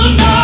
Love.